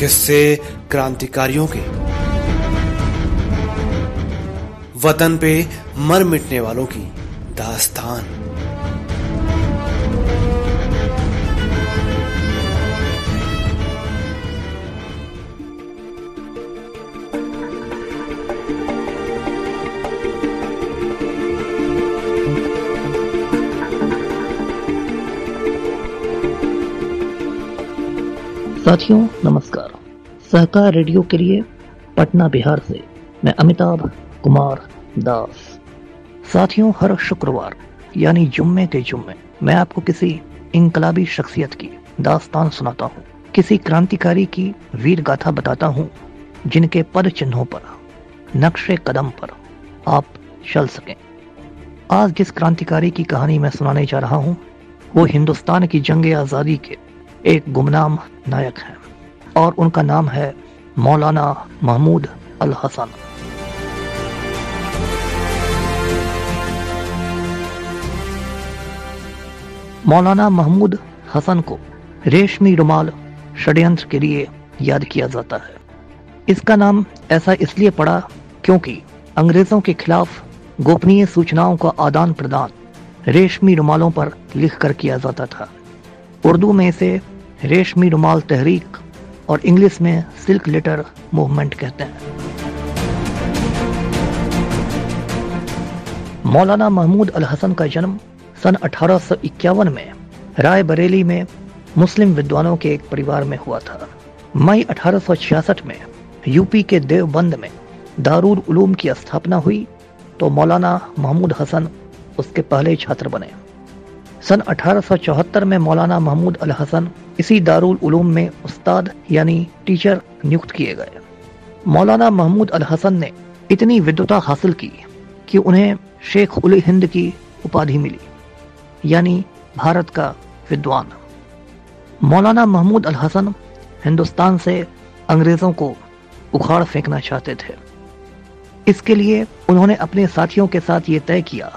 किस्से क्रांतिकारियों के। वतन पे मर मिटने वालों की दास्तान। साथियों, नमस्कार। सहकार रेडियो के लिए पटना, बिहार से मैं अमिताभ कुमार दास। साथियों, हर शुक्रवार, यानी जुम्मे के जुम्मे, मैं आपको किसी इनकलाबी शख्सियत की दास्तान सुनाता हूँ। किसी क्रांतिकारी की वीर गाथा बताता हूँ, जिनके पद चिन्हों पर, नक्शे कदम पर आप चल सकें। आज जिस क्रांतिकारी की कहानी मैं सुनाने जा रहा हूँ, वो हिंदुस्तान की जंग आज़ादी के एक गुमनाम नायक हैं और उनका नाम है मौलाना महमूद अल हसन। मौलाना महमूद हसन को रेशमी रुमाल षड्यंत्र के लिए याद किया जाता है। इसका नाम ऐसा इसलिए पड़ा क्योंकि अंग्रेज़ों के खिलाफ गोपनीय सूचनाओं का आदान प्रदान रेशमी रुमालों पर लिखकर किया जाता था। उर्दू में इसे रेशमी रुमाल तहरीक और इंग्लिश में सिल्क लेटर मूवमेंट कहते हैं। मौलाना महमूद अल हसन का जन्म सन अठारह सौ इक्यावन में राय बरेली में मुस्लिम विद्वानों के एक परिवार में हुआ था। मई अठारह सौ छियासठ में यूपी के देवबंद में दारूल उलूम की स्थापना हुई तो मौलाना महमूद हसन उसके पहले छात्र बने। सन 1874 में मौलाना महमूद अल हसन इसी दारुल उलूम में उस्ताद यानी टीचर नियुक्त किए गए। मौलाना महमूद अल हसन ने इतनी विद्वता हासिल की कि उन्हें शेख उल हिंद की उपाधि मिली, यानी भारत का विद्वान। मौलाना महमूद अल हसन हिंदुस्तान से अंग्रेज़ों को उखाड़ फेंकना चाहते थे। इसके लिए उन्होंने अपने साथियों के साथ ये तय किया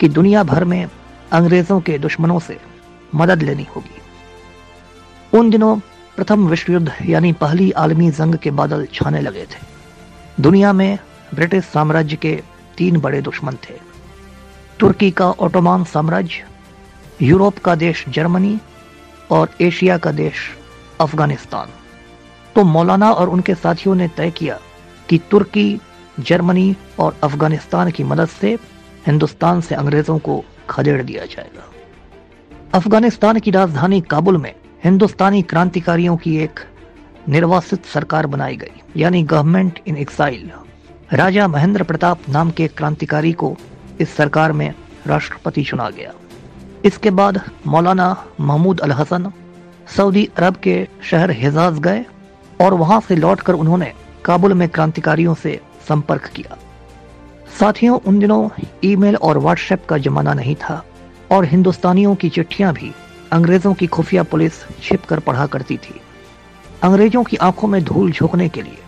कि दुनिया भर में अंग्रेज़ों के दुश्मनों से मदद लेनी होगी। उन दिनों प्रथम विश्व युद्ध यानी पहली आलमी जंग के बादल छाने लगे थे। दुनिया में ब्रिटिश साम्राज्य के तीन बड़े दुश्मन थे। तुर्की का ओटोमान साम्राज्य, यूरोप का देश जर्मनी और एशिया का देश अफ़गानिस्तान। तो मौलाना और उनके साथियों ने तय किया कि तुर्की, जर्मनी और अफ़गानिस्तान की मदद से हिंदुस्तान से अंग्रेज़ों को खदेड़ दिया जाएगा। अफ़गानिस्तान की राजधानी काबुल में हिंदुस्तानी क्रांतिकारियों की एक निर्वासित सरकार बनाई गई, यानी government in exile Raja Mahendra Pratap नाम के क्रांतिकारी को इस सरकार में राष्ट्रपति चुना गया। इसके बाद मौलाना महमूद अल हसन सऊदी अरब के शहर हिजाज गए और वहाँ से लौटकर उन्होंने काबुल में क्रांतिकारियों से संपर्क किया। साथियों, उन दिनों ईमेल और व्हाट्सएप का जमाना नहीं था और हिंदुस्तानियों की चिट्ठियाँ भी अंग्रेज़ों की खुफिया पुलिस छिप कर पढ़ा करती थी। अंग्रेज़ों की आँखों में धूल झोंकने के लिए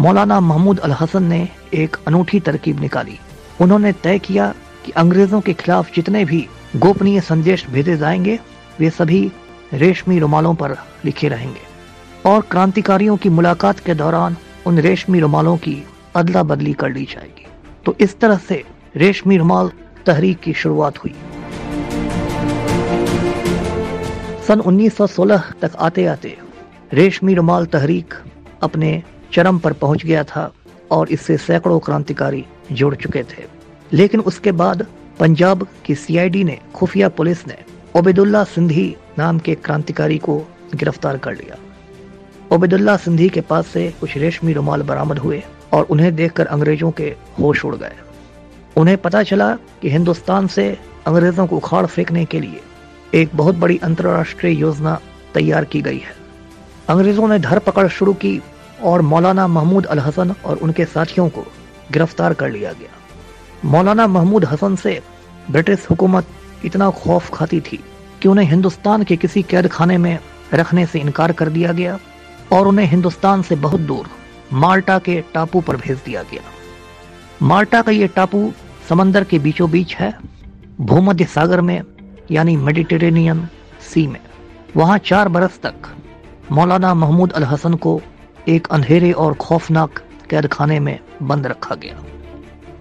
मौलाना महमूद अल हसन ने एक अनूठी तरकीब निकाली। उन्होंने तय किया कि अंग्रेज़ों के खिलाफ जितने भी गोपनीय संदेश भेजे जाएँगे, वे सभी रेशमी रुमालों पर लिखे रहेंगे और क्रांतिकारियों की मुलाकात के दौरान उन रेशमी रुमालों की अदला बदली कर ली जाएगी तो इस तरह से रेशमी रुमाल तहरीक की शुरुआत हुई। सन 1916 तक आते आते रेशमी रुमाल तहरीक अपने चरम पर पहुँच गया था और इससे सैकड़ों क्रांतिकारी जुड़ चुके थे। लेकिन उसके बाद पंजाब की सीआईडी ने खुफिया पुलिस ने ओबेदुल्ला सिंधी नाम के क्रांतिकारी को गिरफ़्तार कर लिया। ओबेदुल्ला सिंधी के पास से कुछ रेशमी रुमाल बरामद हुए। और उन्हें देखकर अंग्रेज़ों के होश उड़ गए। उन्हें पता चला कि हिंदुस्तान से अंग्रेज़ों को उखाड़ फेंकने के लिए एक बहुत बड़ी अंतर्राष्ट्रीय योजना तैयार की गई है। अंग्रेज़ों ने धरपकड़ शुरू की और मौलाना महमूद अल हसन और उनके साथियों को गिरफ़्तार कर लिया गया। मौलाना महमूद हसन से ब्रिटिश हुकूमत इतना खौफ खाती थी कि उन्हें हिंदुस्तान के किसी कैद खाने में रखने से इनकार कर दिया गया और उन्हें हिंदुस्तान से बहुत दूर माल्टा के टापू पर भेज दिया गया। माल्टा का ये टापू समंदर के बीचों बीच है, भूमध्य सागर में, यानी मेडिटेरेनियन सी में। वहाँ चार बरस तक मौलाना महमूद अल हसन को एक अंधेरे और खौफनाक कैद खाने में बंद रखा गया।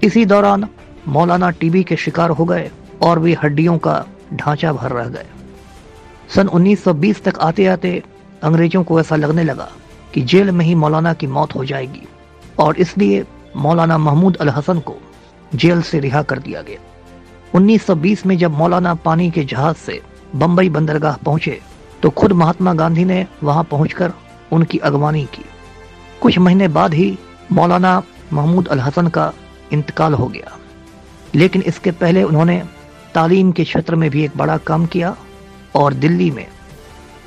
इसी दौरान मौलाना टीबी के शिकार हो गए और वे हड्डियों का ढांचा भर रह गए। सन 1920 तक आते आते अंग्रेज़ों को ऐसा लगने लगा कि जेल में ही मौलाना की मौत हो जाएगी। और इसलिए मौलाना महमूद अल हसन को जेल से रिहा कर दिया गया। 1920 में जब मौलाना पानी के जहाज़ से बंबई बंदरगाह पहुँचे तो खुद महात्मा गांधी ने वहाँ पहुंचकर उनकी अगवानी की। कुछ महीने बाद ही मौलाना महमूद अल हसन का इंतकाल हो गया। लेकिन इसके पहले उन्होंने तालीम के क्षेत्र में भी एक बड़ा काम किया और दिल्ली में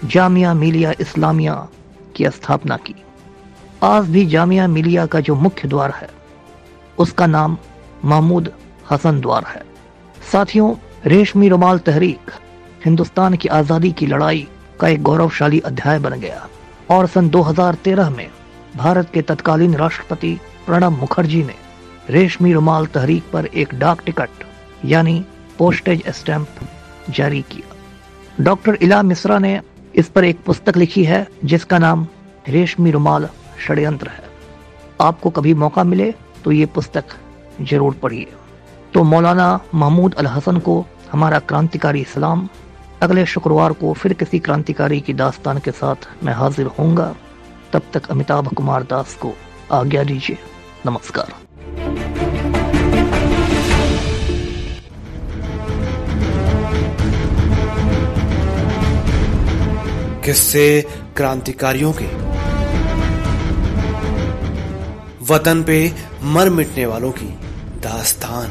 जामिया मिलिया इस्लामिया की स्थापना की। आज भी जामिया मिलिया का जो मुख्य द्वार है, उसका नाम महमूद हसन द्वार है। साथियों, रेशमी रुमाल तहरीक हिंदुस्तान की आज़ादी की लड़ाई का एक गौरवशाली अध्याय बन गया और सन 2013 में भारत के तत्कालीन राष्ट्रपति प्रणब मुखर्जी ने रेशमी रुमाल तहरीक पर एक डाक टिकट, यानी पोस्टेज स्टैंप, जारी किया। डॉक्टर इला मिश्रा ने इस पर एक पुस्तक लिखी है, जिसका नाम रेशमी रुमाल षड्यंत्र है। आपको कभी मौका मिले तो ये पुस्तक ज़रूर पढ़िए। तो मौलाना महमूद अल हसन को हमारा क्रांतिकारी सलाम। अगले शुक्रवार को फिर किसी क्रांतिकारी की दास्तान के साथ मैं हाजिर होऊँगा। तब तक अमिताभ कुमार दास को आज्ञा दीजिए। नमस्कार। किस्से क्रांतिकारियों के। वतन पे मर मिटने वालों की दास्तान।